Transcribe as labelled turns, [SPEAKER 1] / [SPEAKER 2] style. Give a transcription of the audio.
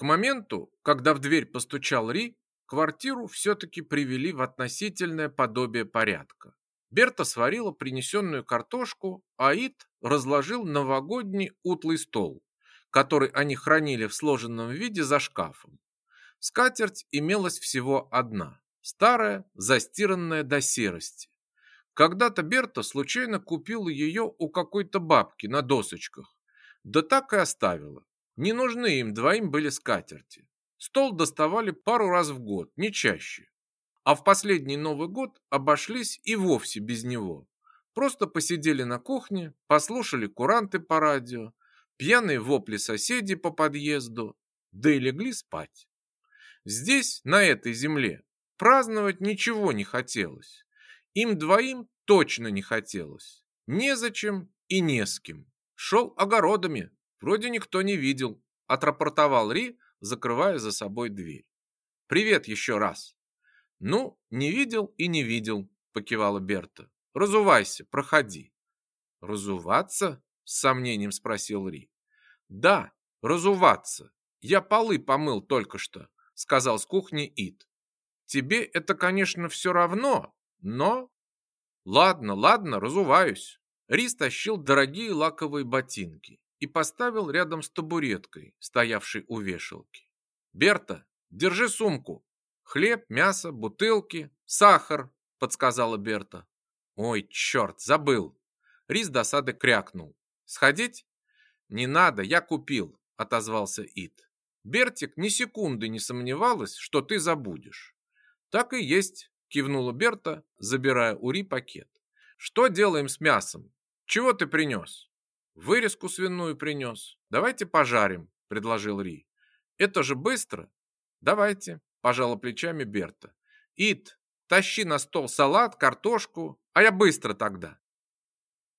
[SPEAKER 1] К моменту, когда в дверь постучал Ри, квартиру все-таки привели в относительное подобие порядка. Берта сварила принесенную картошку, а Ит разложил новогодний утлый стол, который они хранили в сложенном виде за шкафом. Скатерть имелась всего одна, старая, застиранная до серости. Когда-то Берта случайно купила ее у какой-то бабки на досочках, да так и оставила. Не нужны им двоим были скатерти. Стол доставали пару раз в год, не чаще а в последний Новый год обошлись и вовсе без него. Просто посидели на кухне, послушали куранты по радио, пьяные вопли соседей по подъезду, да и легли спать. Здесь, на этой земле, праздновать ничего не хотелось. Им двоим точно не хотелось. Незачем и не с кем. Шел огородами, вроде никто не видел, отрапортовал Ри, закрывая за собой дверь. «Привет еще раз!» «Ну, не видел и не видел», — покивала Берта. «Разувайся, проходи». «Разуваться?» — с сомнением спросил Ри. «Да, разуваться. Я полы помыл только что», — сказал с кухни Ит. «Тебе это, конечно, все равно, но...» «Ладно, ладно, разуваюсь». Ри стащил дорогие лаковые ботинки и поставил рядом с табуреткой, стоявшей у вешалки. «Берта, держи сумку», Хлеб, мясо, бутылки, сахар, подсказала Берта. Ой, черт, забыл. Рис досады крякнул. Сходить? Не надо, я купил, отозвался Ит. Бертик ни секунды не сомневалась, что ты забудешь. Так и есть, кивнула Берта, забирая у Ри пакет. Что делаем с мясом? Чего ты принес? Вырезку свиную принес. Давайте пожарим, предложил Ри. Это же быстро. Давайте, пожала плечами Берта. Ит, тащи на стол салат, картошку, а я быстро тогда.